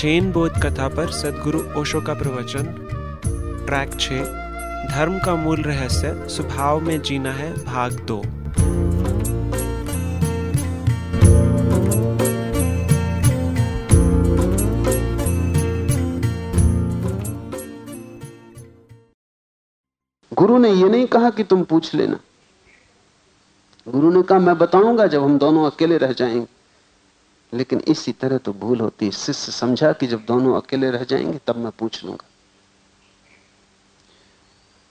जैन बोध कथा पर सदगुरु ओशो का प्रवचन ट्रैक छ। धर्म का मूल रहस्य, स्वभाव में जीना है भाग दो। गुरु ने यह नहीं कहा कि तुम पूछ लेना। गुरु ने कहा, मैं बताऊँगा जब हम दोनों अकेले रह जाएँगे। लेकिन इसी तरह तो भूल होती है। शिष्य समझा कि जब दोनों अकेले रह जाएँगे, तब मैं पूछ लूँगा।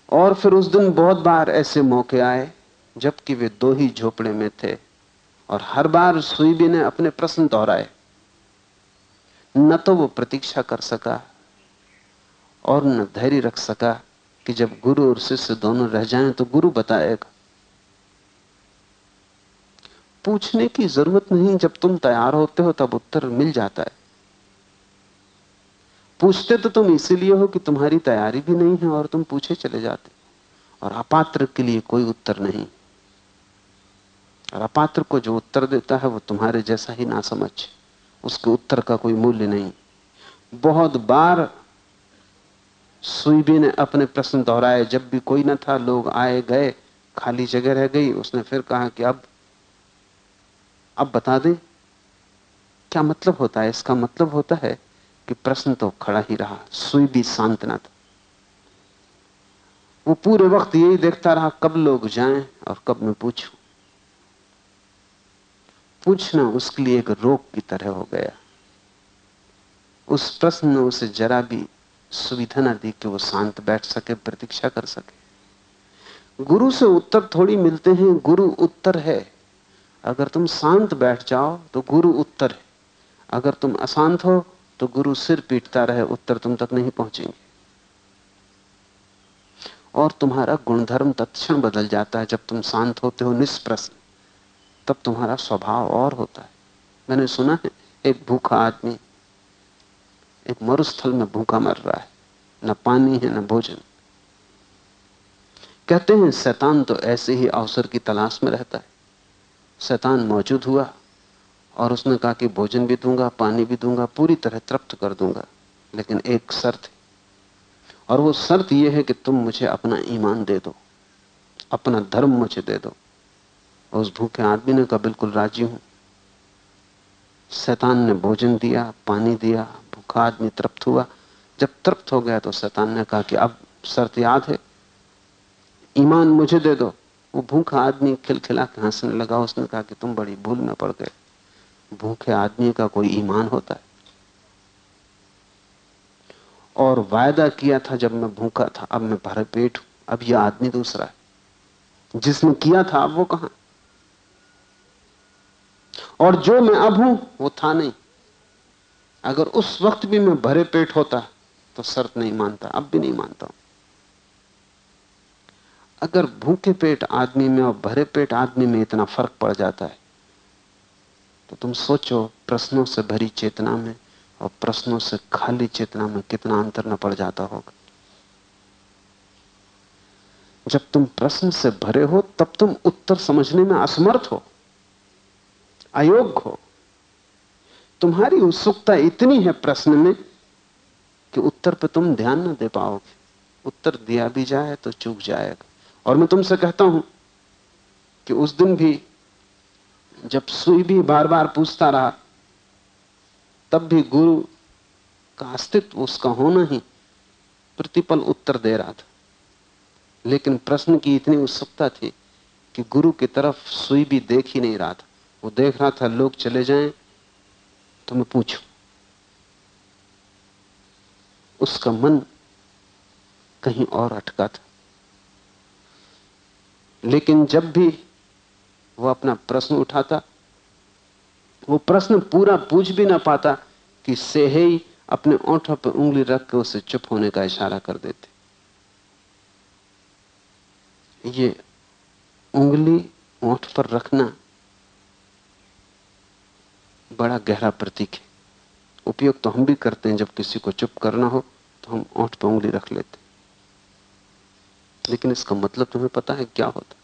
और फिर उस दिन बहुत बार ऐसे मौके आए, जबकि वे दो ही झोपड़े में थे, और हर बार सुईबी ने अपने प्रश्न दोहराए। न तो वो प्रतीक्षा कर सका, और न धैर्य रख सका कि जब गुरु और शिष्य दोनों रह जाएँ तो गुरु बताएगा। पूछने की ज़रूरत नहीं, जब तुम तैयार होते हो, तब उत्तर मिल जाता है। पूछते तो तुम इसीलिए हो कि तुम्हारी तैयारी भी नहीं है और तुम पूछे चले जाते और अपात्र के लिए कोई उत्तर नहीं। और अपात्र को जो उत्तर देता है, वो तुम्हारे जैसा ही ना समझ उसके उत्तर का कोई मूल्य नहीं। बहुत बार सुईबी ने अपने प्रश्न दोहराए। जब भी कोई ना था, लोग आए गए, खाली जगह रह गई। उसने फिर कहा कि अब अब बता दें, क्या मतलब होता है? इसका मतलब होता है कि प्रश्न तो खड़ा ही रहा, सुई भी शांत ना था। वो पूरे वक्त यही देखता रहा, कब लोग जाएँ और कब मैं पूछूँ। पूछना उसके लिए एक रोग की तरह हो गया। उस प्रश्न ने उसे जरा भी सुविधा ना दी कि वो शांत बैठ सके, प्रतीक्षा कर सके। गुरु से उत्तर थोड़ी मिलते हैं, गुरु उत्तर है। अगर तुम शांत बैठ जाओ तो गुरु उत्तर है। अगर तुम अशांत हो तो गुरु सिर पीटता रहे, उत्तर तुम तक नहीं पहुँचेंगे। और तुम्हारा गुणधर्म तत्क्षण बदल जाता है। जब तुम शांत होते हो, निष्प्रश्न, तब तुम्हारा स्वभाव और होता है। मैंने सुना है, एक भूखा आदमी, एक मरुस्थल में भूखा मर रहा है। न पानी है, न भोजन। कहते हैं, शैतान तो ऐसे ही अवसर की तलाश में रहता है। शैतान मौजूद हुआ और उसने कहा कि भोजन भी दूँगा, पानी भी दूँगा, पूरी तरह तृप्त कर दूँगा, लेकिन एक शर्त और वो शर्त यह है कि तुम मुझे अपना ईमान दे दो, अपना धर्म मुझे दे दो। उस भूखे आदमी ने कहा, बिल्कुल राज़ी हूँ। शैतान ने भोजन दिया, पानी दिया, भूखा आदमी तृप्त हुआ। जब तृप्त हो गया तो शैतान ने कहा कि अब शर्त याद है, ईमान मुझे दे दो। वो भूखा आदमी खिलखिला के हंसने लगा, उसने कहा कि तुम बड़ी भूल में पड़ गए। भूखे आदमी का कोई ईमान होता है? और वायदा किया था जब मैं भूखा था, अब मैं भरे पेट हूँ, अब यह आदमी दूसरा है। जिसने किया था, अब वो कहा? और जो मैं अब हूँ, वो था नहीं। अगर उस वक्त भी मैं भरे पेट होता तो शर्त नहीं मानता, अब भी नहीं मानता हूँ। अगर भूखे पेट आदमी में और भरे पेट आदमी में इतना फ़र्क पड़ जाता है तो तुम सोचो प्रश्नों से भरी चेतना में और प्रश्नों से खाली चेतना में कितना अंतर न पड़ जाता होगा। जब तुम प्रश्न से भरे हो, तब तुम उत्तर समझने में असमर्थ हो, अयोग्य हो। तुम्हारी उत्सुकता इतनी है प्रश्न में कि उत्तर पर तुम ध्यान न दे पाओगे। उत्तर दिया भी जाए तो चूक जाएगा। और मैं तुमसे कहता हूँ कि उस दिन भी जब सुई भी बार बार पूछता रहा, तब भी गुरु का अस्तित्व उसका होना ही प्रतिपल उत्तर दे रहा था। लेकिन प्रश्न की इतनी उत्सुकता थी कि गुरु की तरफ़ सुई भी देख ही नहीं रहा था। वो देख रहा था, लोग चले जाएँ तो मैं पूछूँ, उसका मन कहीं और अटका था। लेकिन जब भी वो अपना प्रश्न उठाता, वो प्रश्न पूरा पूछ भी ना पाता कि से ही अपने ओंठों पर उंगली रख के उसे चुप होने का इशारा कर देते। ये उंगली ओंठ पर रखना बड़ा गहरा प्रतीक है। उपयोग तो हम भी करते हैं, जब किसी को चुप करना हो तो हम ओंठ पर उंगली रख लेते लेकिन इसका मतलब तुम्हें पता है क्या होता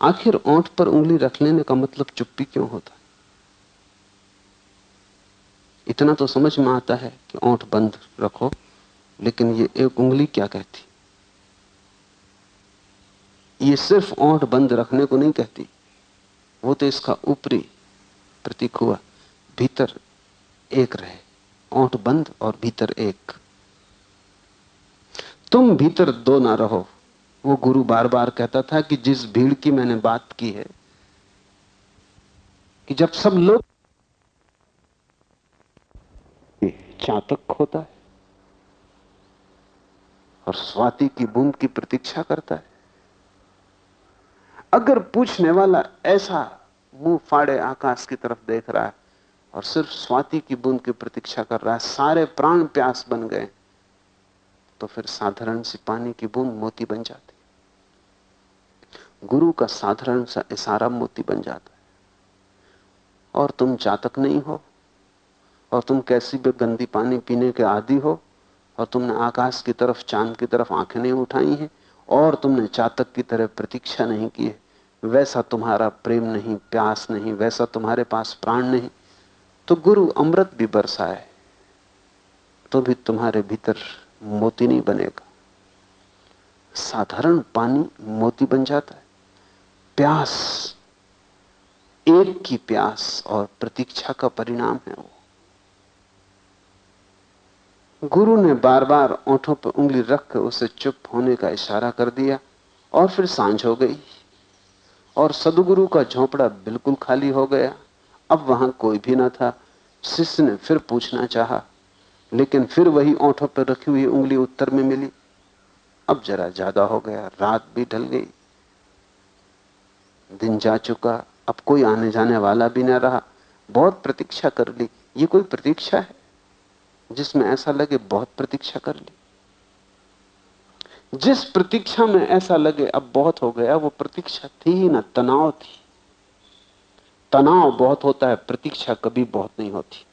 आखिर ओंठ पर उंगली रख लेने का मतलब चुप्पी क्यों होता इतना तो समझ में आता है कि ओंठ बंद रखो, लेकिन ये एक उंगली क्या कहती? ये सिर्फ़ ओंठ बंद रखने को नहीं कहती, वो तो इसका ऊपरी प्रतीक हुआ, भीतर एक रहे, ओंठ बंद और भीतर एक। तुम भीतर दो ना रहो वो गुरु बार बार कहता था कि जिस भीड़ की मैंने बात की है, कि जब सब लोग चातक होता है और स्वाति की बूंद की प्रतीक्षा करता है, अगर पूछने वाला ऐसा मुँह फाड़े आकाश की तरफ़ देख रहा है और सिर्फ़ स्वाति की बूंद की प्रतीक्षा कर रहा है, सारे प्राण प्यास बन गए तो फिर साधारण सी पानी की बूंद मोती बन जाती गुरु का साधारण सा इशारा मोती बन जाता है। और तुम चातक नहीं हो, और तुम कैसी भी गंदी पानी पीने के आदि हो, और तुमने आकाश की तरफ़, चाँद की तरफ़ आँखें नहीं उठाई हैं, और तुमने चातक की तरह प्रतीक्षा नहीं की है, वैसा तुम्हारा प्रेम नहीं, प्यास नहीं, वैसा तुम्हारे पास प्राण नहीं तो गुरु अमृत भी बरसाए तो भी तुम्हारे भीतर मोती नहीं बनेगा। साधारण पानी मोती बन जाता है। प्यास, एक की प्यास और प्रतीक्षा का परिणाम है वो। गुरु ने बार बार ओंठों पर उंगली रख कर उसे चुप होने का इशारा कर दिया और फिर साँझ हो गई और सदगुरु का झोंपड़ा बिल्कुल खाली हो गया। अब वहाँ कोई भी ना था। शिष्य ने फिर पूछना चाहा, लेकिन फिर वही ओंठों पर रखी हुई उंगली उत्तर में मिली। अब जरा ज़्यादा हो गया, रात भी ढल गई। दिन जा चुका, अब कोई आने जाने वाला भी ना रहा। बहुत प्रतीक्षा कर ली। ये कोई प्रतीक्षा है? जिसमें ऐसा लगे, बहुत प्रतीक्षा कर ली। जिस प्रतीक्षा में ऐसा लगे, अब बहुत हो गया, वो प्रतीक्षा थी ही ना, तनाव थी। तनाव बहुत होता है, प्रतीक्षा कभी बहुत नहीं होती।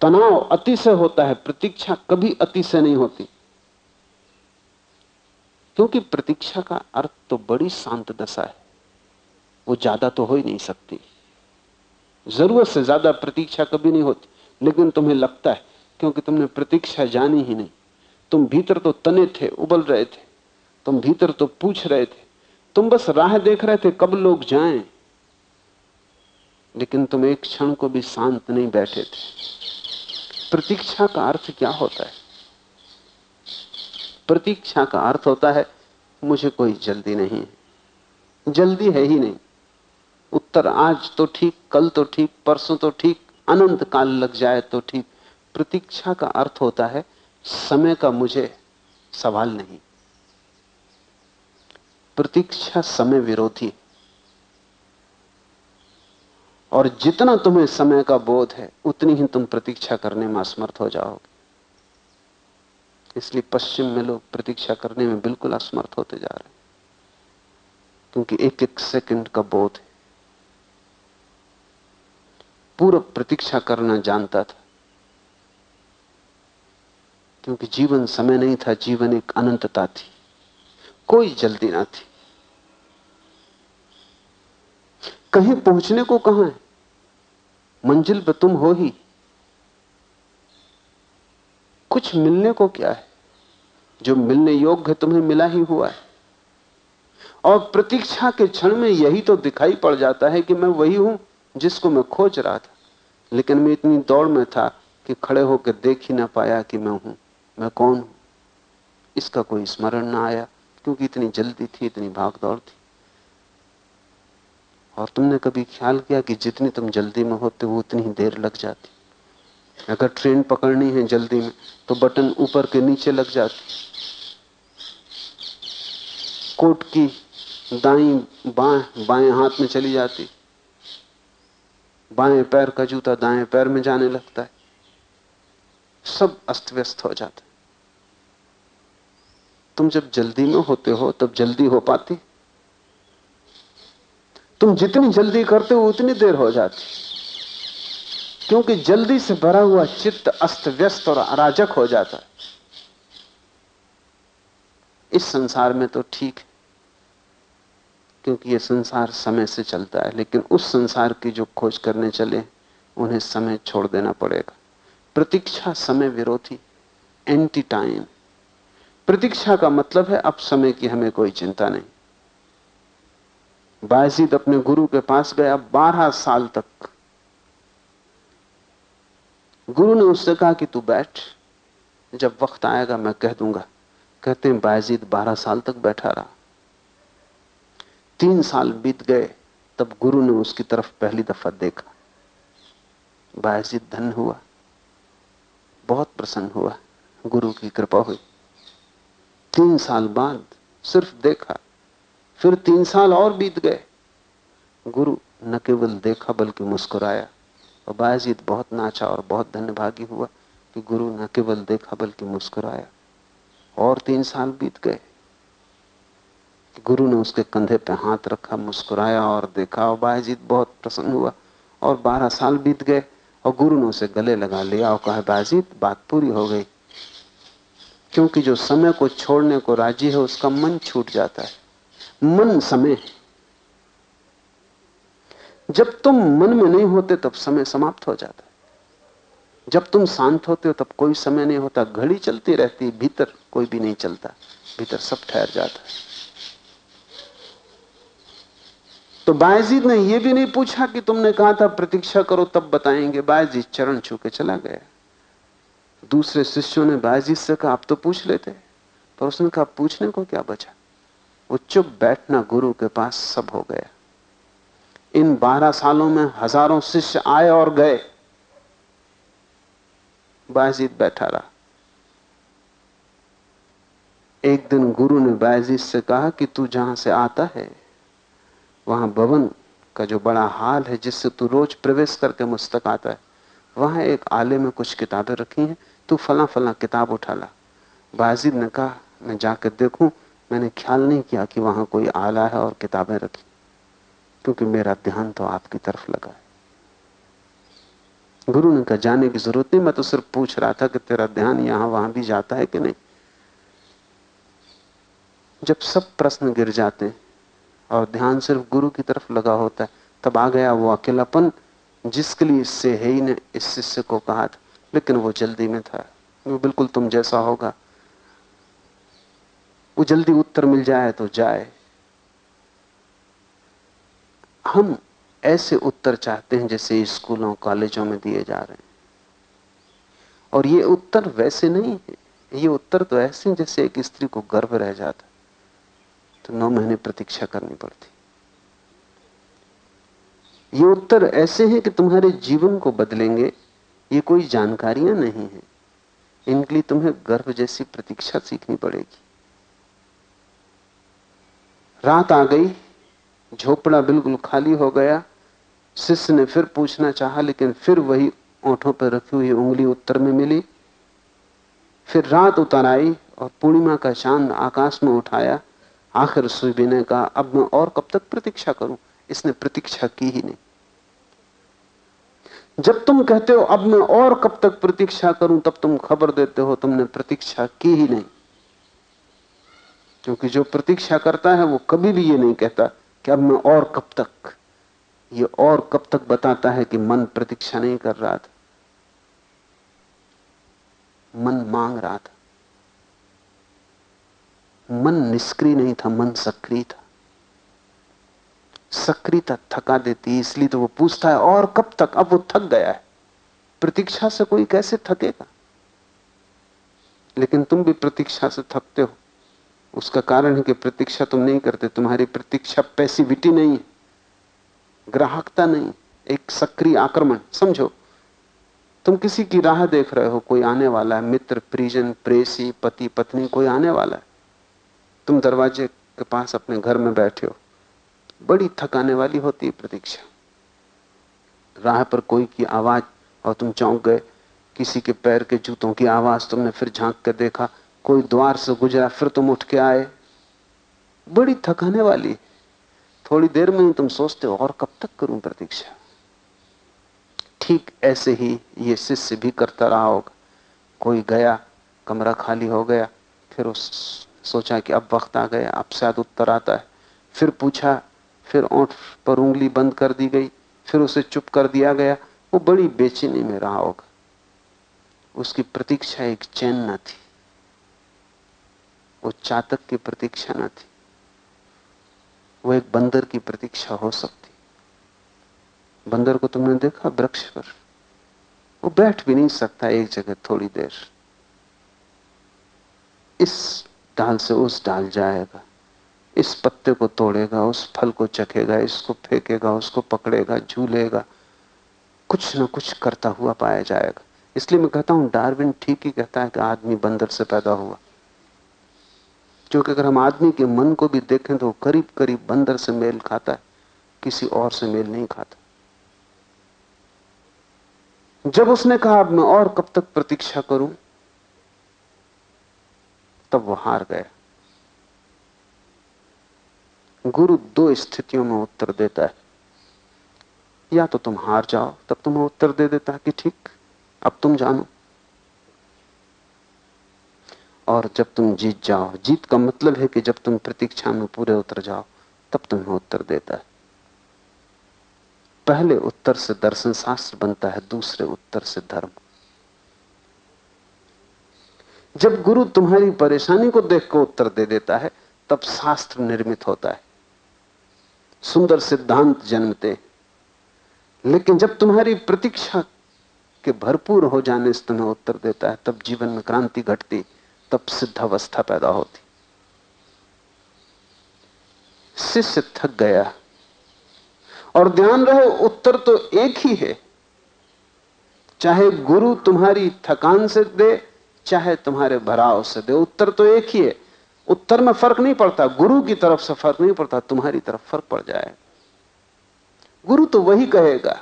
तनाव अति से होता है, प्रतीक्षा कभी अति से नहीं होती। क्योंकि प्रतीक्षा का अर्थ तो बड़ी शांत दशा है। वो ज़्यादा तो हो ही नहीं सकती। ज़रूरत से ज़्यादा प्रतीक्षा कभी नहीं होती, लेकिन तुम्हें लगता है, क्योंकि तुमने प्रतीक्षा जानी ही नहीं। तुम भीतर तो तने थे, उबल रहे थे। तुम भीतर तो पूछ रहे थे। तुम बस राह देख रहे थे, कब लोग जाएँ। लेकिन तुम एक क्षण को भी शांत नहीं बैठे थे। प्रतीक्षा का अर्थ क्या होता है? प्रतीक्षा का अर्थ होता है, मुझे कोई जल्दी नहीं है। जल्दी है ही नहीं। उत्तर आज तो ठीक, कल तो ठीक, परसों तो ठीक अनंत काल लग जाए तो ठीक। प्रतीक्षा का अर्थ होता है, समय का मुझे सवाल नहीं। प्रतीक्षा समय विरोधी। और जितना तुम्हें समय का बोध है, उतनी ही तुम प्रतीक्षा करने में असमर्थ हो जाओगे। इसलिए पश्चिम में लोग प्रतीक्षा करने में बिल्कुल असमर्थ होते जा रहे हैं। क्योंकि एक एक सेकंड का बोध है। पूर्व प्रतीक्षा करना जानता था। क्योंकि जीवन समय नहीं था, जीवन एक अनंतता थी। कोई जल्दी ना थी। कहीं पहुँचने को कहा है? मंजिल पे तुम हो ही। कुछ मिलने को क्या है? जो मिलने योग्य तुम्हें मिला ही हुआ है। और प्रतीक्षा के क्षण में यही तो दिखाई पड़ जाता है कि मैं वही हूँ। जिसको मैं खोज रहा था, लेकिन मैं इतनी दौड़ में था कि खड़े होकर देख ही ना पाया कि मैं हूँ। मैं कौन हूँ? इसका कोई स्मरण ना आया, क्योंकि इतनी जल्दी थी, इतनी भाग दौड़ थी। और तुमने कभी ख्याल किया कि जितनी तुम जल्दी में होते हो, उतनी ही देर लग जाती? अगर ट्रेन पकड़नी है जल्दी में तो बटन ऊपर के नीचे लग जाती। कोट की दाई बाएँ बाएँ हाथ में चली जाती। बाएँ पैर का जूता दाएँ पैर में जाने लगता है। सब अस्त व्यस्त हो जाता है। तुम जब जल्दी में होते हो, तब जल्दी हो पाती। तुम जितनी जल्दी करते हो, उतनी देर हो जाती। क्योंकि जल्दी से भरा हुआ चित्त अस्त व्यस्त और अराजक हो जाता है। इस संसार में तो ठीक है। क्योंकि यह संसार समय से चलता है, लेकिन उस संसार की जो खोज करने चले, उन्हें समय छोड़ देना पड़ेगा। प्रतीक्षा समय विरोधी एंटी टाइम प्रतीक्षा का मतलब है, अब समय की हमें कोई चिंता नहीं। बायजीद अपने गुरु के पास गया बारह साल तक। गुरु ने उससे कहा कि तू बैठ, जब वक्त आएगा मैं कह दूँगा। कहते हैं बायजीद बारह साल तक बैठा रहा। तीन साल बीत गए, तब गुरु ने उसकी तरफ़ पहली दफ़ा देखा। बायजीद धन हुआ, बहुत प्रसन्न हुआ, गुरु की कृपा हुई। तीन साल बाद सिर्फ़ देखा, फिर तीन साल और बीत गए। गुरु न केवल देखा, बल्कि मुस्कुराया, और बायजीत बहुत नाचा और बहुत धन्यभागी हुआ कि गुरु न केवल देखा, बल्कि मुस्कुराया। और तीन साल बीत गए। गुरु ने उसके कंधे पे हाथ रखा, मुस्कुराया और देखा, और बायजीत बहुत प्रसन्न हुआ। और बारह साल बीत गए, और गुरु ने उसे गले लगा लिया और कहा, बायजीत, बात पूरी हो गई। क्योंकि जो समय को छोड़ने को राज़ी है, उसका मन छूट जाता है। मन समय है। जब तुम मन में नहीं होते, तब समय समाप्त हो जाता है। जब तुम शांत होते हो, तब कोई समय नहीं होता। घड़ी चलती रहती, भीतर कोई भी नहीं चलता। भीतर सब ठहर जाता है। तो बायजीद ने यह भी नहीं पूछा कि तुमने कहा था, प्रतीक्षा करो, तब बताएँगे। बायजीद चरण छू के चला गया। दूसरे शिष्यों ने बायजीद से कहा, आप तो पूछ लेते। पर उसने कहा, पूछने को क्या बचा? वो चुप बैठना गुरु के पास सब हो गया। इन बारह सालों में हज़ारों शिष्य आए और गए। बायजीत बैठा रहा। एक दिन गुरु ने बायजीत से कहा कि तू जहाँ से आता है वहाँ भवन का जो बड़ा हाल है, जिससे तू रोज प्रवेश करके मुस्तक आता है, वहाँ एक आले में कुछ किताबें रखी हैं, तू फला फला किताब उठा ला। बाजीद ने कहा, मैं जाकर देखूँ, मैंने ख्याल नहीं किया कि वहाँ कोई आला है और किताबें रखी, क्योंकि मेरा ध्यान तो आपकी तरफ़ लगा है। गुरु ने कहा, जाने की ज़रूरत नहीं, मैं तो सिर्फ़ पूछ रहा था कि तेरा ध्यान यहाँ वहाँ भी जाता है कि नहीं? जब सब प्रश्न गिर जाते हैं और ध्यान सिर्फ़ गुरु की तरफ़ लगा होता है, तब आ गया वो अकेलापन, जिसके लिए इससे है ही ने, इस शिष्य को कहा था। लेकिन वो जल्दी में था। वो बिल्कुल तुम जैसा होगा। वो जल्दी उत्तर मिल जाए तो जाए। हम ऐसे उत्तर चाहते हैं जैसे स्कूलों, कॉलेजों में दिए जा रहे हैं। और ये उत्तर वैसे नहीं है। ये उत्तर तो ऐसे जैसे एक स्त्री को गर्व रह जाता तो नौ महीने प्रतीक्षा करनी पड़ती। ये उत्तर ऐसे हैं कि तुम्हारे जीवन को बदलेंगे, ये कोई जानकारियाँ नहीं है। इनके लिए तुम्हें गर्भ जैसी प्रतीक्षा सीखनी पड़ेगी। रात आ गई, झोपड़ा बिल्कुल खाली हो गया। शिष्य ने फिर पूछना चाहा, लेकिन फिर वही ओठों पर रखी हुई उंगली उत्तर में मिली। फिर रात उतर आई और पूर्णिमा का चाँद आकाश में उठाया। आखिर सुबी ने कहा अब मैं और कब तक प्रतीक्षा करूँ? इसने प्रतीक्षा की ही नहीं। जब तुम कहते हो, अब मैं और कब तक प्रतीक्षा करूँ, तब तुम खबर देते हो, तुमने प्रतीक्षा की ही नहीं। क्योंकि जो प्रतीक्षा करता है, वो कभी भी ये नहीं कहता कि अब मैं और कब तक, ये और कब तक बताता है कि मन प्रतीक्षा नहीं कर रहा था। मन मांग रहा था। मन निष्क्रिय नहीं था, मन सक्रिय था। सक्रियता थका देती है इसलिए तो वो पूछता है, और कब तक? अब वो थक गया है। प्रतीक्षा से कोई कैसे थकेगा? लेकिन तुम भी प्रतीक्षा से थकते हो। उसका कारण है कि प्रतीक्षा तुम नहीं करते, तुम्हारी प्रतीक्षा पैसिविटी नहीं है, ग्राहकता नहीं एक सक्रिय आक्रमण, समझो। तुम किसी की राह देख रहे हो, कोई आने वाला है, मित्र परिजन प्रेसी, पति, पत्नी, कोई आने वाला है। तुम दरवाजे के पास अपने घर में बैठे हो। बड़ी थकाने वाली होती है प्रतीक्षा। राह पर कोई की आवाज़ और तुम चौंक गए। किसी के पैर के जूतों की आवाज़ तुमने फिर झाँक कर देखा। कोई द्वार से गुजरा, फिर तुम उठ के आए। बड़ी थकाने वाली। थोड़ी देर में तुम सोचते हो, और कब तक करूँ प्रतीक्षा? ठीक ऐसे ही ये शिष्य भी करता रहा होगा। कोई गया, कमरा खाली हो गया, फिर उस सोचा कि अब वक्त आ गया, अब शायद उत्तर आता है। फिर पूछा, फिर ओंठ पर उंगली बंद कर दी गई, फिर उसे चुप कर दिया गया। वो बड़ी बेचैनी में रहा होगा। उसकी प्रतीक्षा एक चैन न थी। वो चातक की प्रतीक्षा न थी। वो एक बंदर की प्रतीक्षा हो सकती। बंदर को तुमने देखा, वृक्ष पर? वो बैठ भी नहीं सकता एक जगह थोड़ी देर। इस डाल से उस डाल जाएगा। इस पत्ते को तोड़ेगा, उस फल को चखेगा, इसको फेंकेगा, उसको पकड़ेगा, झूलेगा। कुछ ना कुछ करता हुआ पाया जाएगा। इसलिए मैं कहता हूँ, डार्विन ठीक ही कहता है कि आदमी बंदर से पैदा हुआ। क्योंकि अगर हम आदमी के मन को भी देखें तो करीब करीब बंदर से मेल खाता है, किसी और से मेल नहीं खाता। जब उसने कहा, अब मैं और कब तक प्रतीक्षा करूँ? तब वो हार गया गुरु दो स्थितियों में उत्तर देता है। या तो तुम हार जाओ, तब तुम्हें उत्तर दे देता है कि ठीक, अब तुम जानो। और जब तुम जीत जाओ, जीत का मतलब है कि जब तुम प्रतीक्षा में पूरे उतर जाओ, तब तुम्हें उत्तर देता है। पहले उत्तर से दर्शन शास्त्र बनता है, दूसरे उत्तर से धर्म। जब गुरु तुम्हारी परेशानी को देख कर उत्तर दे देता है, तब शास्त्र निर्मित होता है। सुंदर सिद्धांत जन्मते लेकिन जब तुम्हारी प्रतीक्षा के भरपूर हो जाने से तुम्हें उत्तर देता है, तब जीवन में क्रांति घटती, तब सिद्धावस्था पैदा होती। शिष्य थक गया। और ध्यान रहे, उत्तर तो एक ही है। चाहे गुरु तुम्हारी थकान से दे चाहे तुम्हारे भराव से दे। उत्तर तो एक ही है। उत्तर में फ़र्क नहीं पड़ता। गुरु की तरफ़ से फ़र्क नहीं पड़ता, तुम्हारी तरफ़ फ़र्क पड़ जाए। गुरु तो वही कहेगा,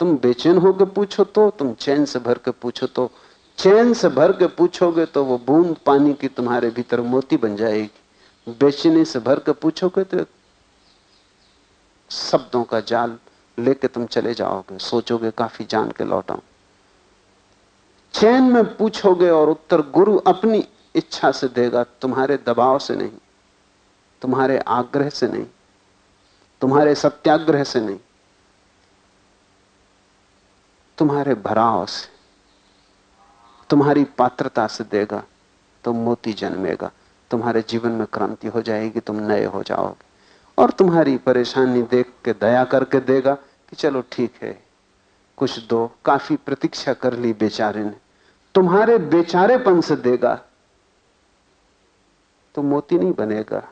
तुम बेचैन होकर पूछो तो तुम चैन से भर के पूछो तो। चैन से भर के पूछोगे तो वो बूंद पानी की तुम्हारे भीतर मोती बन जाएगी। बेचैनी से भर के पूछोगे तो शब्दों का जाल लेके तुम चले जाओगे। सोचोगे, काफ़ी जान के लौटाऊं। चैन में पूछोगे और उत्तर गुरु अपनी इच्छा से देगा, तुम्हारे दबाव से नहीं, तुम्हारे आग्रह से नहीं, तुम्हारे सत्याग्रह से नहीं, तुम्हारे भराव से, तुम्हारी पात्रता से देगा तो मोती जन्मेगा, तुम्हारे जीवन में क्रांति हो जाएगी, तुम नए हो जाओगे, और तुम्हारी परेशानी देख के, दया करके देगा कि चलो ठीक है। कुछ दो काफ़ी प्रतीक्षा कर ली बेचारे ने। तुम्हारे बेचारेपन से देगा। तो मोती नहीं बनेगा।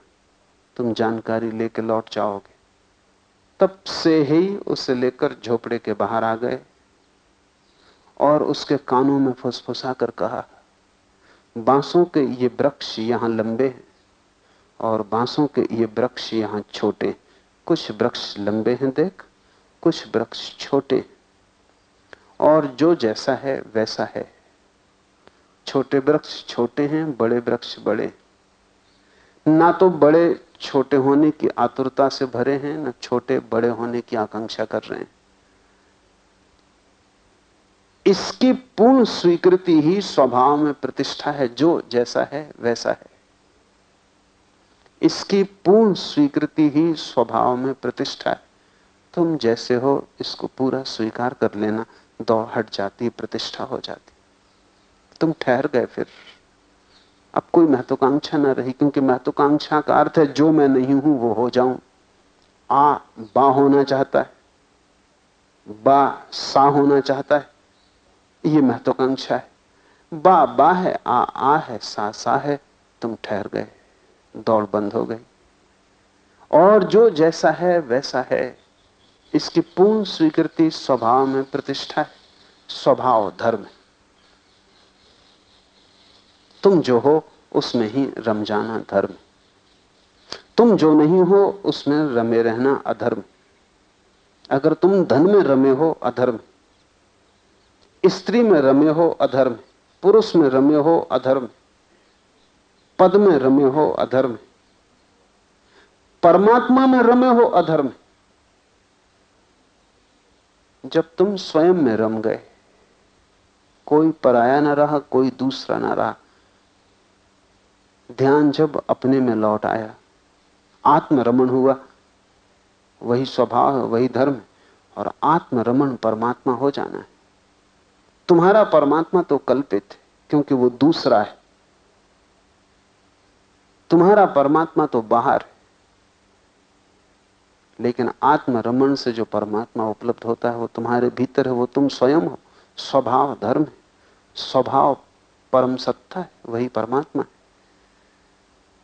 तुम जानकारी लेके लौट जाओगे। तब से ही उसे लेकर झोपड़े के बाहर आ गए और उसके कानों में फुसफुसा कर कहा, बांसों के ये वृक्ष यहाँ लंबे हैं और बांसों के ये वृक्ष यहाँ छोटे कुछ वृक्ष लंबे हैं देख, कुछ वृक्ष छोटे और जो जैसा है, वैसा है। छोटे वृक्ष छोटे हैं, बड़े वृक्ष बड़े। ना तो बड़े छोटे होने की आतुरता से भरे हैं, ना छोटे बड़े होने की आकांक्षा कर रहे हैं। इसकी पूर्ण स्वीकृति ही स्वभाव में प्रतिष्ठा है, जो जैसा है, वैसा है। इसकी पूर्ण स्वीकृति ही स्वभाव में प्रतिष्ठा है। तुम जैसे हो, इसको पूरा स्वीकार कर लेना। दौड़ हट जाती, प्रतिष्ठा हो जाती। तुम ठहर गए फिर। अब कोई महत्वाकांक्षा ना रही, क्योंकि महत्वाकांक्षा का अर्थ है, जो मैं नहीं हूँ, वो हो जाऊँ। आ, बा होना चाहता है। बा, सा होना चाहता है। ये महत्वाकांक्षा है। बा बा है, आ आ है, सा सा है। तुम ठहर गए। दौड़ बंद हो गई। और जो जैसा है, वैसा है। इसकी पूर्ण स्वीकृति स्वभाव में प्रतिष्ठा है स्वभाव धर्म है। तुम जो हो, उसमें ही रम जाना धर्म तुम जो नहीं हो, उसमें रमे रहना अधर्म अगर तुम धन में रमे हो, अधर्म स्त्री में रमे हो, अधर्म पुरुष में रमे हो, अधर्म पद में रमे हो, अधर्म परमात्मा में रमे हो, अधर्म जब तुम स्वयं में रम गए, कोई पराया ना रहा, कोई दूसरा ना रहा। ध्यान जब अपने में लौट आया, आत्मरमण हुआ। वही स्वभाव है, वही धर्म है, और आत्मरमण परमात्मा हो जाना है। तुम्हारा परमात्मा तो कल्पित है, क्योंकि वो दूसरा है। तुम्हारा परमात्मा तो बाहर है। लेकिन आत्म रमन से जो परमात्मा उपलब्ध होता है, वो तुम्हारे भीतर है, वो तुम स्वयं हो। स्वभाव धर्म है। स्वभाव परम सत्ता है, वही परमात्मा है।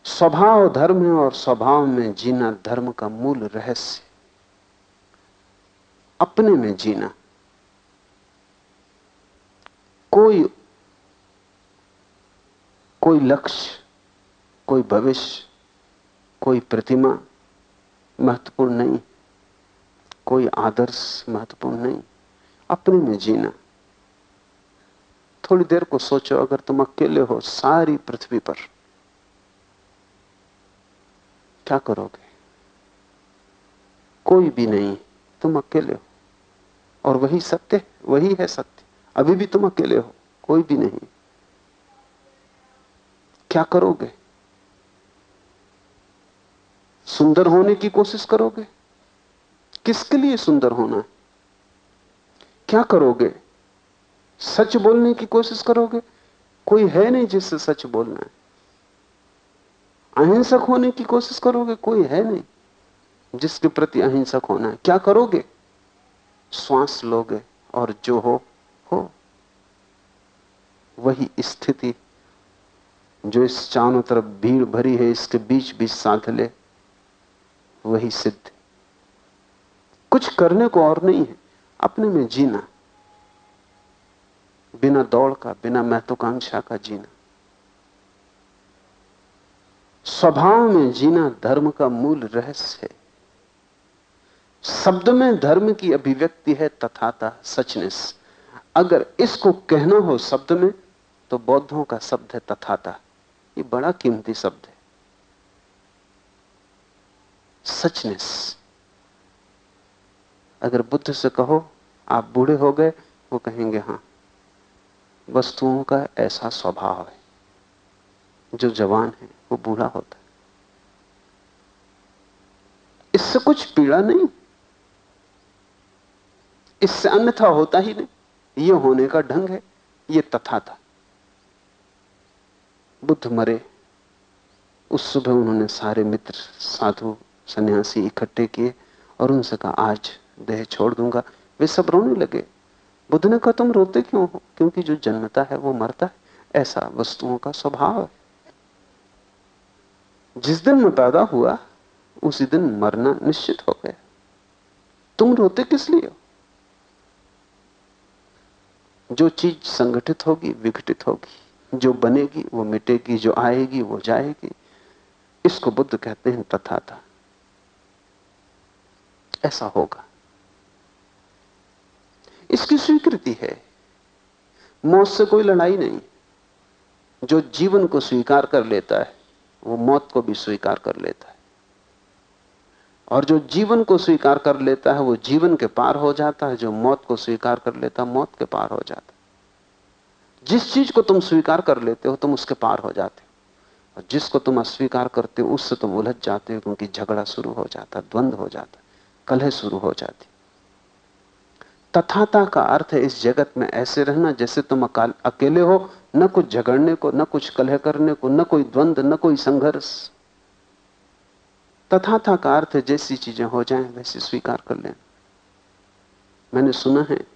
स्वभाव धर्म है और स्वभाव में जीना धर्म का मूल रहस्य अपने में जीना। कोई कोई लक्ष्य, कोई भविष्य, कोई प्रतिमा महत्वपूर्ण नहीं। कोई आदर्श महत्वपूर्ण नहीं। अपने में जीना। थोड़ी देर को सोचो, अगर तुम अकेले हो सारी पृथ्वी पर, क्या करोगे? कोई भी नहीं, तुम अकेले हो। और वही सत्य, वही है सत्य। अभी भी तुम अकेले हो, कोई भी नहीं। क्या करोगे? सुंदर होने की कोशिश करोगे? किसके लिए सुंदर होना है? क्या करोगे? सच बोलने की कोशिश करोगे? कोई है नहीं जिससे सच बोलना है। अहिंसक होने की कोशिश करोगे? कोई है नहीं जिसके प्रति अहिंसक होना है। क्या करोगे? श्वास लोगे और जो हो हो। वही स्थिति जो इस चारों तरफ़ भीड़ भरी है, इसके बीच बीच साध ले। वही सिद्ध कुछ करने को और नहीं है। अपने में जीना। बिना दौड़ का, बिना महत्वाकांक्षा का जीना। स्वभाव में जीना धर्म का मूल रहस्य है। शब्द में धर्म की अभिव्यक्ति है तथाता, सचनेस। अगर इसको कहना हो शब्द में तो बौद्धों का शब्द है तथाता। ये बड़ा कीमती शब्द है। सचनेस। अगर बुद्ध से कहो, आप बूढ़े हो गए, वो कहेंगे, हाँ, वस्तुओं का ऐसा स्वभाव है। जो जवान है, वो बूढ़ा होता है। इससे कुछ पीड़ा नहीं। इससे अन्यथा होता ही नहीं। ये होने का ढंग है, ये तथा था। बुद्ध मरे। उस सुबह उन्होंने सारे मित्र, साधु सन्यासी इकट्ठे किए और उनसे कहा, आज देह छोड़ दूँगा। वे सब रोने लगे। बुद्ध ने कहा, तुम रोते क्यों हो? क्योंकि जो जन्मता है, वो मरता है। ऐसा वस्तुओं का स्वभाव है। जिस दिन मैं पैदा हुआ, उसी दिन मरना निश्चित हो गया। तुम रोते किस लिए जो चीज़ संगठित होगी, विघटित होगी। जो बनेगी, वो मिटेगी। जो आएगी, वो जाएगी। इसको बुद्ध कहते हैं तथा था ऐसा होगा। इसकी स्वीकृति है। मौत से कोई लड़ाई नहीं। जो जीवन को स्वीकार कर लेता है, वो मौत को भी स्वीकार कर लेता है। और जो जीवन को स्वीकार कर लेता है, वो जीवन के पार हो जाता है। जो मौत को स्वीकार कर लेता है, मौत के पार हो जाता है। जिस चीज़ को तुम स्वीकार कर लेते हो, तुम उसके पार हो जाते हो। और जिसको तुम अस्वीकार करते हो, उससे तुम उलझ जाते हो, क्योंकि झगड़ा शुरू हो जाता द्वंद्व हो जाता कलह शुरू हो जाती। तथाता का अर्थ है, इस जगत में ऐसे रहना जैसे तुम अकाल, अकेले हो, न कुछ झगड़ने को, न कुछ कलह करने को, न कोई द्वंद, न कोई संघर्ष। तथाता का अर्थ है, जैसी चीज़ें हो जाएँ, वैसे स्वीकार कर लें। मैंने सुना है,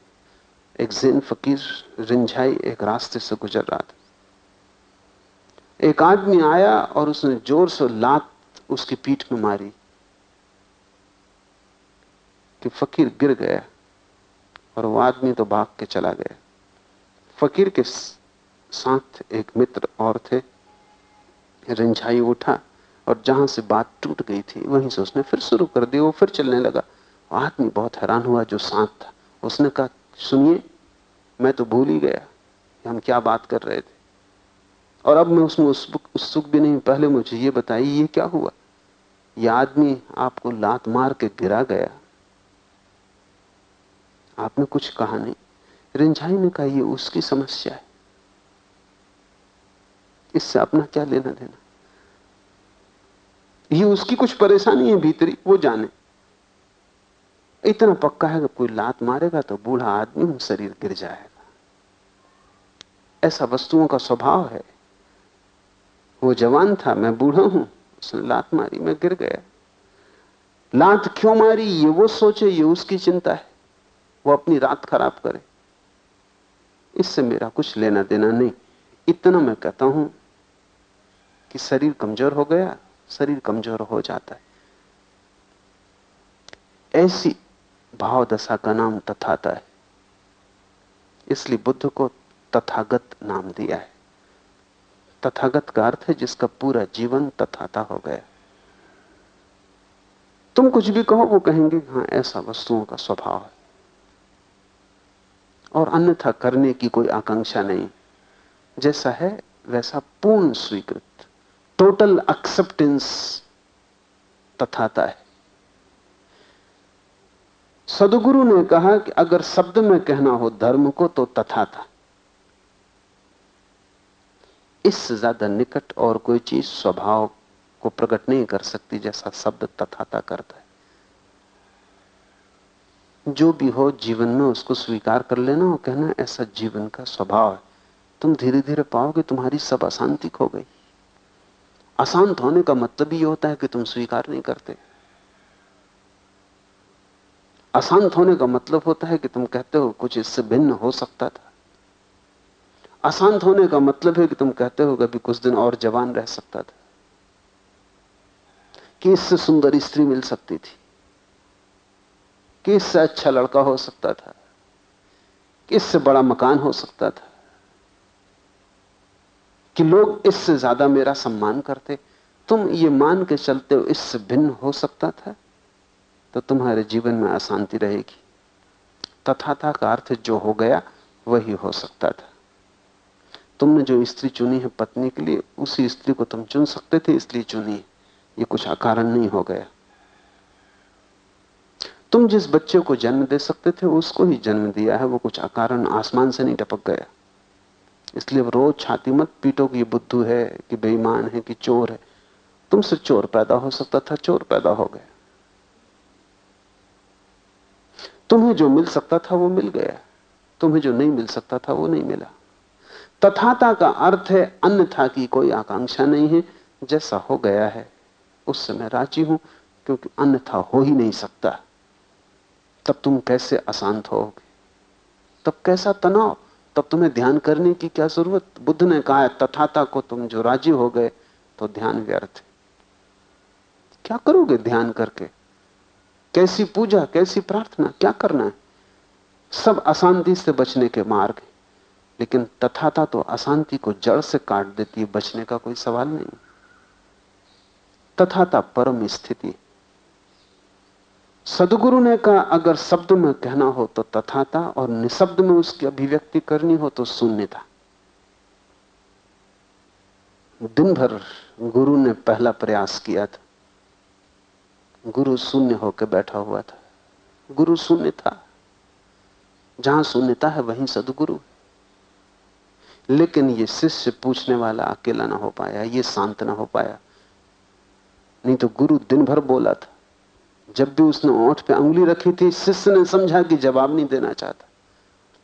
एक जिन फकीर रिंझाई एक रास्ते से गुजर रहा था। एक आदमी आया और उसने ज़ोर से लात उसकी पीठ में मारी। कि फकीर गिर गया और वो आदमी तो भाग के चला गया। फकीर के साथ एक मित्र और थे। रिंझाई उठा और जहाँ से बात टूट गई थी, वहीं से उसने फिर शुरू कर दी, वो फिर चलने लगा। आदमी बहुत हैरान हुआ जो साथ था। उसने कहा, सुनिए, मैं तो भूल ही गया, हम क्या बात कर रहे थे? और अब मैं उसमें उत्सुक भी नहीं, पहले मुझे ये बताइए, ये क्या हुआ? यह आदमी आपको लात मार के गिरा गया। आपने कुछ कहा नहीं। रिंझाई ने कहा, ये उसकी समस्या है। इससे अपना क्या लेना देना? ये उसकी कुछ परेशानी है भीतरी, वो जाने। इतना पक्का है कि कोई लात मारेगा तो बूढ़ा आदमी शरीर गिर जाएगा। ऐसा वस्तुओं का स्वभाव है। वो जवान था, मैं बूढ़ा हूँ, उसने लात मारी, मैं गिर गया। लात क्यों मारी, ये वो सोचे, ये उसकी चिंता है। वो अपनी रात खराब करे। इससे मेरा कुछ लेना देना नहीं। इतना मैं कहता हूँ कि शरीर कमज़ोर हो गया, शरीर कमज़ोर हो जाता है। ऐसी भाव दशा का नाम तथाता है। इसलिए बुद्ध को तथागत नाम दिया है। तथागत का अर्थ है जिसका पूरा जीवन तथाता हो गया। तुम कुछ भी कहो, वो कहेंगे हाँ ऐसा वस्तुओं का स्वभाव है। और अन्यथा करने की कोई आकांक्षा नहीं। जैसा है, वैसा पूर्ण स्वीकृत। टोटल एक्सेप्टेंस तथाता है। सदगुरु ने कहा कि अगर शब्द में कहना हो धर्म को तो तथा था इससे ज़्यादा निकट और कोई चीज़ स्वभाव को प्रकट नहीं कर सकती जैसा शब्द तथाता करता है। जो भी हो जीवन में उसको स्वीकार कर लेना और कहना, ऐसा जीवन का स्वभाव है। तुम धीरे धीरे पाओगे, तुम्हारी सब अशांति खो गई। अशांत होने का मतलब ही होता है कि तुम स्वीकार नहीं करते। अशांत होने का मतलब होता है कि तुम कहते हो कुछ इससे भिन्न हो सकता था। अशांत होने का मतलब है कि तुम कहते हो कभी कुछ दिन और जवान रह सकता था, कि इससे सुंदर स्त्री मिल सकती थी। कि इससे अच्छा लड़का हो सकता था? कि इससे बड़ा मकान हो सकता था? कि लोग इससे ज़्यादा मेरा सम्मान करते, तुम ये मान के चलते हो, इससे भिन्न हो सकता था? तो तुम्हारे जीवन में अशांति रहेगी। तथाता का अर्थ जो हो गया, वही हो सकता था। तुमने जो स्त्री चुनी है पत्नी के लिए, उसी स्त्री को तुम चुन सकते थे, इसलिए चुनी ये कुछ अकारण नहीं हो गया। तुम जिस बच्चे को जन्म दे सकते थे, उसको ही जन्म दिया है। वो कुछ अकारण आसमान से नहीं टपक गया। इसलिए रोज छाती मत पीटो कि बुद्धू है, कि बेईमान है, कि चोर है। तुमसे चोर पैदा हो सकता था, चोर पैदा हो गया। तुम्हें जो मिल सकता था, वो मिल गया। तुम्हें जो नहीं मिल सकता था, वो नहीं मिला। तथाता का अर्थ है, अन्यथा की कोई आकांक्षा नहीं है। जैसा हो गया है, उससे मैं राज़ी हूँ, क्योंकि अन्यथा हो ही नहीं सकता। तब तुम कैसे अशांत होगे? तब कैसा तनाव? तब तुम्हें ध्यान करने की क्या ज़रूरत? बुद्ध ने कहा है तथाता को तुम जो राज़ी हो गए तो ध्यान व्यर्थ है। क्या करोगे ध्यान करके? कैसी पूजा, कैसी प्रार्थना, क्या करना है? सब अशांति से बचने के मार्ग है। लेकिन तथाता तो अशांति को जड़ से काट देती है, बचने का कोई सवाल नहीं। तथाता परम स्थिति सदगुरु ने कहा, अगर शब्द में कहना हो तो तथाता और निशब्द में उसकी अभिव्यक्ति करनी हो तो शून्यता। दिन भर गुरु ने पहला प्रयास किया था। गुरु शून्य होकर बैठा हुआ था। गुरु शून्य था। जहाँ शून्यता है, वहीं सदगुरु लेकिन ये शिष्य पूछने वाला अकेला ना हो पाया, ये शांत ना हो पाया। नहीं तो गुरु दिन भर बोला था। जब भी उसने ओठ पे उंगली रखी थी, शिष्य ने समझा कि जवाब नहीं देना चाहता।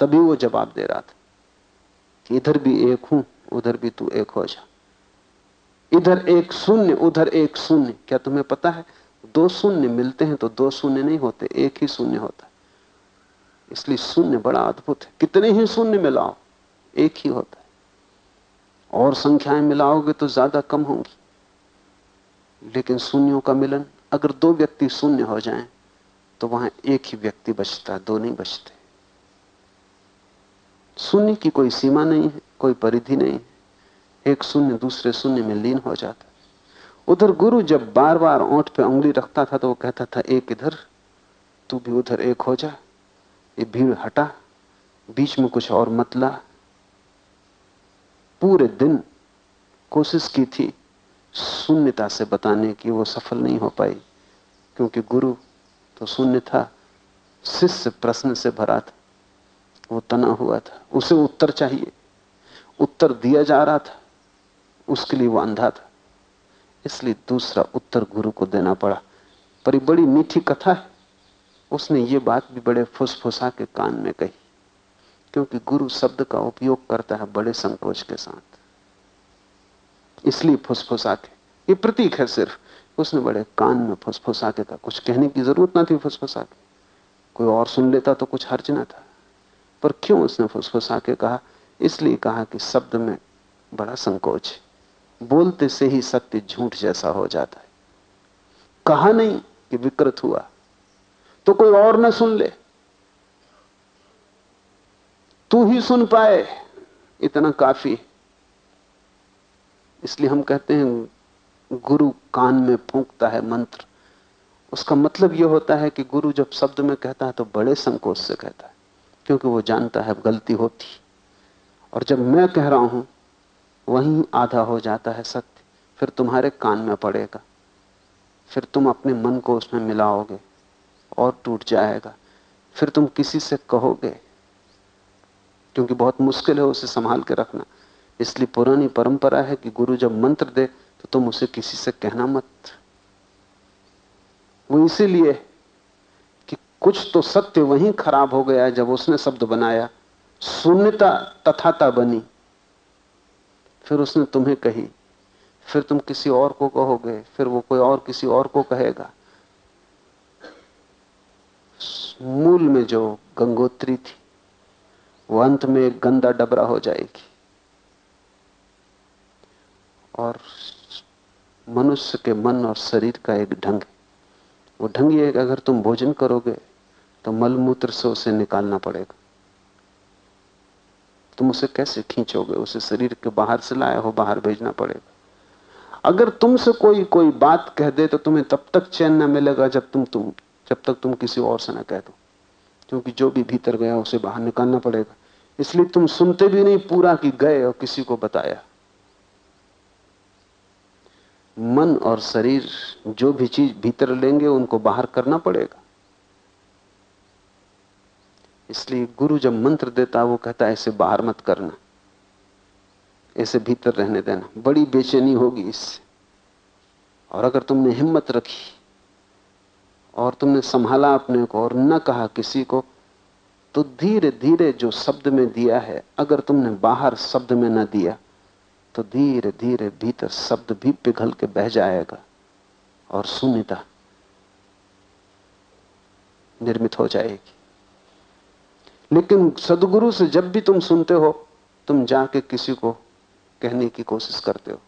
तभी वो जवाब दे रहा था कि इधर भी एक हूँ, उधर भी तू एक हो जा। इधर एक शून्य, उधर एक शून्य। क्या तुम्हें पता है, दो शून्य मिलते हैं तो दो शून्य नहीं होते, एक ही शून्य होता इसलिए शून्य बड़ा अद्भुत है। कितने ही शून्य मिलाओ, एक ही होता है। और संख्याएँ मिलाओगे तो ज़्यादा कम होंगी। लेकिन शून्यों का मिलन अगर दो व्यक्ति शून्य हो जाएँ तो वहाँ एक ही व्यक्ति बचता दो नहीं बचते। शून्य की कोई सीमा नहीं है, कोई परिधि नहीं है। एक शून्य दूसरे शून्य में लीन हो जाता उधर गुरु जब बार बार ओंठ पे उंगली रखता था तो वो कहता था, एक इधर, तू भी उधर एक हो जा। ये भीड़ हटा, बीच में कुछ और मतला पूरे दिन कोशिश की थी शून्यता से बताने की वो सफल नहीं हो पाई, क्योंकि गुरु तो शून्य था, शिष्य प्रश्न से भरा था, वो तना हुआ था, उसे उत्तर चाहिए, उत्तर दिया जा रहा था, उसके लिए वो अंधा था, इसलिए दूसरा उत्तर गुरु को देना पड़ा। पर बड़ी मीठी कथा है, उसने ये बात भी बड़े फुसफुसा के कान में कही, क्योंकि गुरु शब्द का उपयोग करता है बड़े संकोच के साथ। इसलिए फुसफुसा के ये प्रतीक है सिर्फ़। उसने बड़े कान में फुसफुसा के था। कुछ कहने की ज़रूरत ना थी फुसफुसा के कोई और सुन लेता तो कुछ हर्ज ना था। पर क्यों उसने फुसफुसा के कहा? इसलिए कहा कि शब्द में बड़ा संकोच है। बोलते से ही सत्य झूठ जैसा हो जाता है। कहा नहीं कि विकृत हुआ। तो कोई और ना सुन ले। तू ही सुन पाए। इतना काफ़ी इसलिए हम कहते हैं, गुरु कान में फूंकता है मंत्र। उसका मतलब यह होता है कि गुरु जब शब्द में कहता है तो बड़े संकोच से कहता है, क्योंकि वो जानता है गलती होती। और जब मैं कह रहा हूँ, वहीं आधा हो जाता है सत्य, फिर तुम्हारे कान में पड़ेगा। फिर तुम अपने मन को उसमें मिलाओगे और टूट जाएगा। फिर तुम किसी से कहोगे, क्योंकि बहुत मुश्किल है उसे संभाल के रखना। इसलिए पुरानी परंपरा है कि गुरु जब मंत्र दे तो तुम उसे किसी से कहना मत। वो इसीलिए कि कुछ तो सत्य वहीं खराब हो गया जब उसने शब्द बनाया, शून्यता तथाता बनी। फिर उसने तुम्हें कही, फिर तुम किसी और को कहोगे, फिर वो कोई और किसी और को कहेगा। मूल में जो गंगोत्री थी, वो अंत में एक गंदा डबरा हो जाएगी। और मनुष्य के मन और शरीर का एक ढंग है। वो ढंग ये कि अगर तुम भोजन करोगे तो मलमूत्र से उसे निकालना पड़ेगा। तुम उसे कैसे खींचोगे? उसे शरीर के बाहर से लाया हो, बाहर भेजना पड़ेगा। अगर तुमसे कोई कोई बात कह दे तो तुम्हें तब तक चैन न मिलेगा जब तुम तुम, जब तक तुम किसी और से ना कह दो। क्योंकि जो भी भीतर गया, उसे बाहर निकालना पड़ेगा। इसलिए तुम सुनते भी नहीं पूरा कि गए और किसी को बताया। मन और शरीर जो भी चीज़ भीतर लेंगे, उनको बाहर करना पड़ेगा। इसलिए गुरु जब मंत्र देता वो कहता है इसे बाहर मत करना इसे भीतर रहने देना। बड़ी बेचैनी होगी इससे। और अगर तुमने हिम्मत रखी, और तुमने संभाला अपने को, और न कहा किसी को तो धीरे धीरे जो शब्द में दिया है, अगर तुमने बाहर शब्द में न दिया तो धीरे धीरे भीतर शब्द भी पिघल के बह जाएगा और शून्यता निर्मित हो जाएगी। लेकिन सदगुरु से जब भी तुम सुनते हो, तुम जाके किसी को कहने की कोशिश करते हो।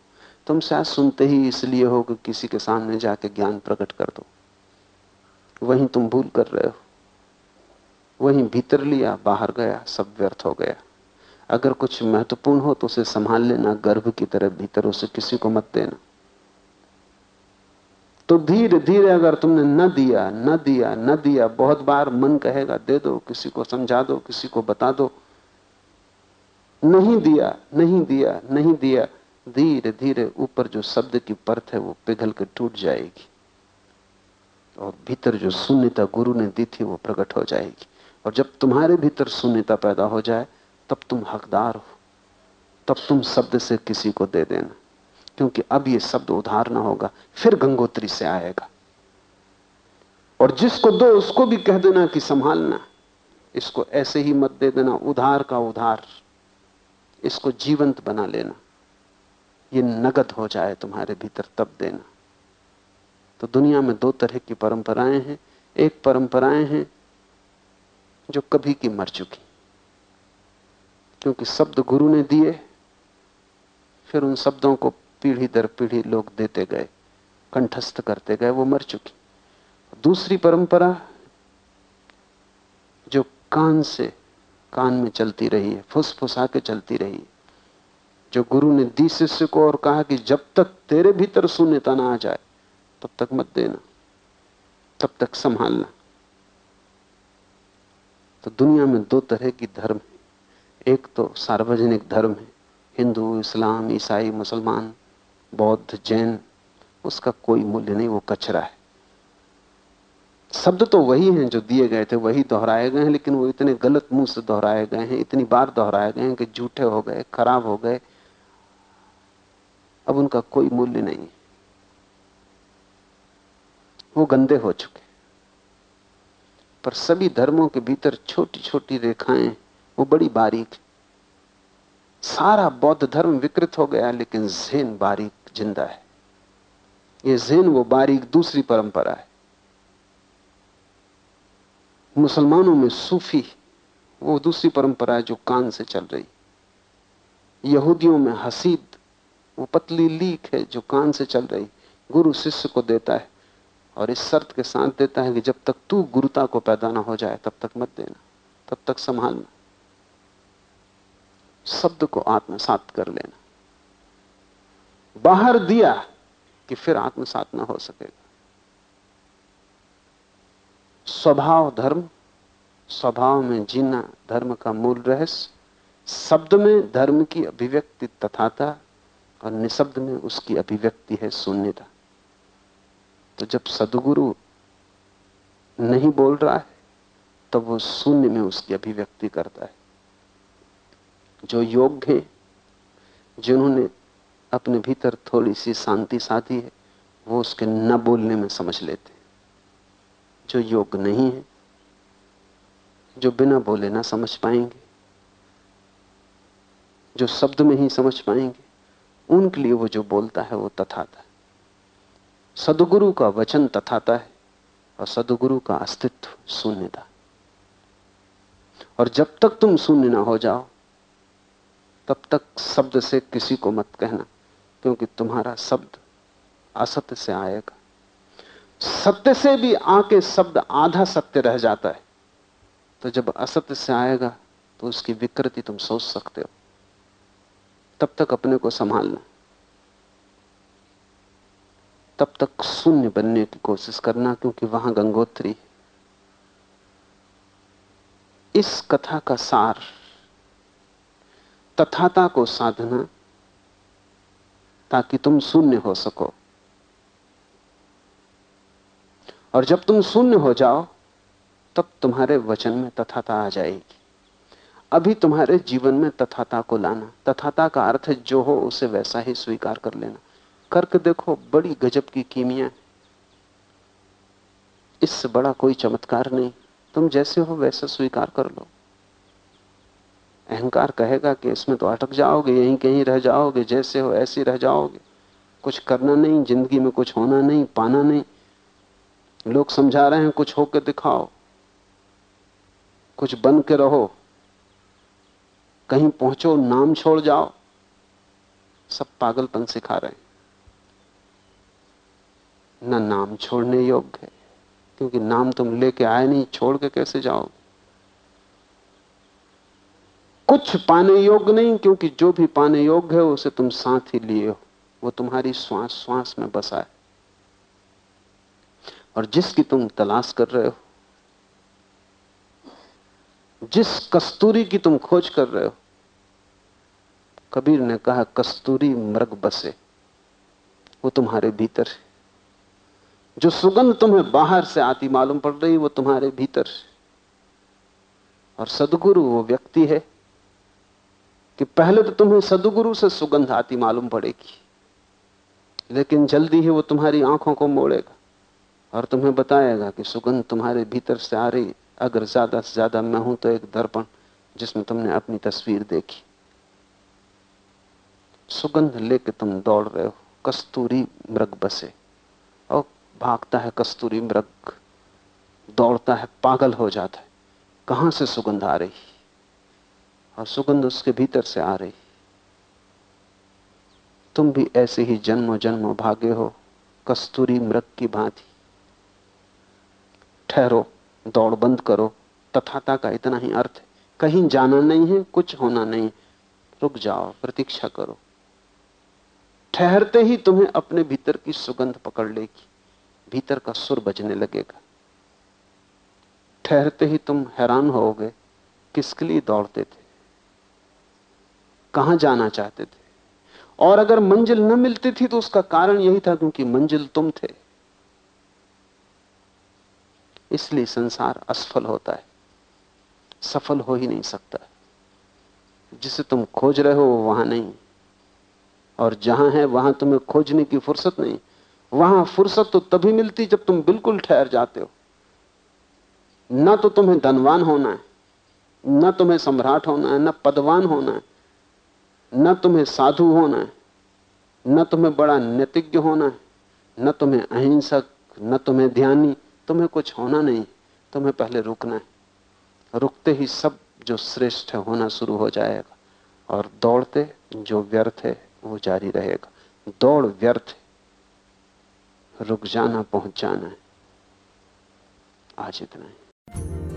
तुम शायद सुनते ही इसलिए हो कि किसी के सामने जाके ज्ञान प्रकट कर दो। वहीं तुम भूल कर रहे हो। वहीं भीतर लिया बाहर गया, सब व्यर्थ हो गया। अगर कुछ महत्वपूर्ण हो तो उसे संभाल लेना, गर्भ की तरह भीतर उसे किसी को मत देना। तो धीरे धीरे अगर तुमने न दिया न दिया न दिया, बहुत बार मन कहेगा, दे दो, किसी को समझा दो, किसी को बता दो। नहीं दिया नहीं दिया नहीं दिया धीरे धीरे ऊपर जो शब्द की परत है वो पिघल के टूट जाएगी। और भीतर जो शून्यता गुरु ने दी थी वो प्रकट हो जाएगी। और जब तुम्हारे भीतर शून्यता पैदा हो जाए तब तुम हकदार हो। तब तुम शब्द से किसी को दे देना। क्योंकि अब ये शब्द उधार ना होगा, फिर गंगोत्री से आएगा। और जिसको दो, उसको भी कह देना कि संभालना। इसको ऐसे ही मत दे देना, उधार का उधार। इसको जीवंत बना लेना। ये नगद हो जाए तुम्हारे भीतर, तब देना। तो दुनिया में दो तरह की परंपराएँ हैं। एक परंपराएँ हैं जो कभी की मर चुकी। क्योंकि शब्द गुरु ने दिए, फिर उन शब्दों को पीढ़ी दर पीढ़ी लोग देते गए, कंठस्थ करते गए, वो मर चुकी। दूसरी परंपरा जो कान से, कान में चलती रही है, फुसफुसा के चलती रही है, जो गुरु ने दी शिष्य को और कहा कि जब तक तेरे भीतर शून्यता ना आ जाए, तब तक मत देना, तब तक संभालना। तो दुनिया में दो तरह की धर्म है। एक तो सार्वजनिक धर्म है। हिंदू, इस्लाम, ईसाई, मुसलमान, बौद्ध, जैन, उसका कोई मूल्य नहीं, वो कचरा है। शब्द तो वही हैं जो दिए गए थे, वही दोहराए गए हैं, लेकिन वो इतने गलत मुँह से दोहराए गए हैं, इतनी बार दोहराए गए हैं कि झूठे हो गए, खराब हो गए। अब उनका कोई मूल्य नहीं वो गंदे हो चुके पर सभी धर्मों के भीतर छोटी छोटी रेखाएँ वो बड़ी बारीक। सारा बौद्ध धर्म विकृत हो गया, लेकिन जेन बारीक ज़िंदा है। ये जेन वो बारीक दूसरी परंपरा है। मुसलमानों में सूफी, वो दूसरी परंपरा है जो कान से चल रही। यहूदियों में हसीद, वो पतली लीक है जो कान से चल रही। गुरु शिष्य को देता है और इस शर्त के साथ देता है कि जब तक तू गुरुता को पैदा ना हो जाए, तब तक मत देना, तब तक संभालना। शब्द को आत्मसात कर लेना। बाहर दिया कि फिर आत्मसात ना हो सकेगा। स्वभाव धर्म, स्वभाव में जीना धर्म का मूल रहस्य, शब्द में धर्म की अभिव्यक्ति तथाता और निशब्द में उसकी अभिव्यक्ति है शून्यता। तो जब सदगुरु नहीं बोल रहा है, तब वो शून्य में उसकी अभिव्यक्ति करता है। जो योग्य हैं, जिन्होंने अपने भीतर थोड़ी सी शांति साधी है, वो उसके न बोलने में समझ लेते हैं। जो योग्य नहीं है, जो बिना बोले ना समझ पाएँगे, जो शब्द में ही समझ पाएँगे, उनके लिए वो जो बोलता है, वो तथाता है। सदगुरु का वचन तथाता है, और सदगुरु का अस्तित्व शून्यता। और जब तक तुम शून्य ना हो जाओ तब तक शब्द से किसी को मत कहना, क्योंकि तुम्हारा शब्द असत्य से आएगा। सत्य से भी आके शब्द आधा सत्य रह जाता है। तो जब असत्य से आएगा तो उसकी विकृति तुम सोच सकते हो। तब तक अपने को संभालना। तब तक शून्य बनने की कोशिश करना, क्योंकि वहाँ गंगोत्री इस कथा का सार तथाता को साधना, ताकि तुम शून्य हो सको। और जब तुम शून्य हो जाओ, तब तुम्हारे वचन में तथाता आ जाएगी। अभी तुम्हारे जीवन में तथाता को लाना। तथाता का अर्थ जो हो उसे वैसा ही स्वीकार कर लेना। करके देखो, बड़ी गजब की कीमिया इससे बड़ा कोई चमत्कार नहीं। तुम जैसे हो, वैसा स्वीकार कर लो। अहंकार कहेगा कि इसमें तो अटक जाओगे, यहीं कहीं रह जाओगे, जैसे हो ऐसे रह जाओगे। कुछ करना नहीं, ज़िंदगी में कुछ होना नहीं, पाना नहीं। लोग समझा रहे हैं, कुछ होकर दिखाओ। कुछ बन के रहो। कहीं पहुंचो, नाम छोड़ जाओ। सब पागलपन सिखा रहे हैं। न नाम छोड़ने योग्य है, क्योंकि नाम तुम लेके आए नहीं, छोड़ के कैसे जाओ कुछ पाने योग्य नहीं, क्योंकि जो भी पाने योग्य है, उसे तुम साथ ही लिए हो। वो तुम्हारी श्वास श्वास में बसा है। और जिसकी तुम तलाश कर रहे हो, जिस कस्तूरी की तुम खोज कर रहे हो, कबीर ने कहा, कस्तूरी मृग बसे, वो तुम्हारे भीतर है। जो सुगंध तुम्हें बाहर से आती मालूम पड़ रही, वो तुम्हारे भीतर है। और सदगुरु वो व्यक्ति है कि पहले तो तुम्हें सदगुरु से सुगंध आती मालूम पड़ेगी, लेकिन जल्दी ही वो तुम्हारी आँखों को मोड़ेगा और तुम्हें बताएगा कि सुगंध तुम्हारे भीतर से आ रही अगर ज़्यादा से ज़्यादा मैं हूँ तो एक दर्पण जिसमें तुमने अपनी तस्वीर देखी। सुगंध लेके तुम दौड़ रहे हो। कस्तूरी मृग बसे और भागता है कस्तूरी मृग। दौड़ता है, पागल हो जाता है। कहाँ से सुगंध आ रही और सुगंध उसके भीतर से आ रही। तुम भी ऐसे ही जन्मों जन्मों भागे हो, कस्तूरी मृग की भांति। ठहरो, दौड़ बंद करो, तथाता का इतना ही अर्थ है। कहीं जाना नहीं है, कुछ होना नहीं। रुक जाओ, प्रतीक्षा करो। ठहरते ही तुम्हें अपने भीतर की सुगंध पकड़ लेगी। भीतर का सुर बजने लगेगा। ठहरते ही तुम हैरान होगे, किसके लिए दौड़ते थे? कहाँ जाना चाहते थे? और अगर मंजिल न मिलती थी तो उसका कारण यही था क्योंकि मंजिल तुम थे। इसलिए संसार असफल होता है। सफल हो ही नहीं सकता। जिसे तुम खोज रहे हो वो वहाँ नहीं। और जहाँ है, वहाँ तुम्हें खोजने की फुर्सत नहीं। वहाँ फुर्सत तो तभी मिलती जब तुम बिल्कुल ठहर जाते हो। ना तो तुम्हें धनवान होना है, ना तुम्हें सम्राट होना है, ना पदवान होना है। न तुम्हें साधु होना है, न तुम्हें बड़ा नैतिज्ञ होना है, न तुम्हें अहिंसक, न तुम्हें ध्यानी, तुम्हें कुछ होना नहीं, तुम्हें पहले रुकना है। रुकते ही सब जो श्रेष्ठ है, होना शुरू हो जाएगा। और दौड़ते जो व्यर्थ है, वो जारी रहेगा। दौड़ व्यर्थ है, रुक जाना, पहुँच जाना है। आज इतना ही।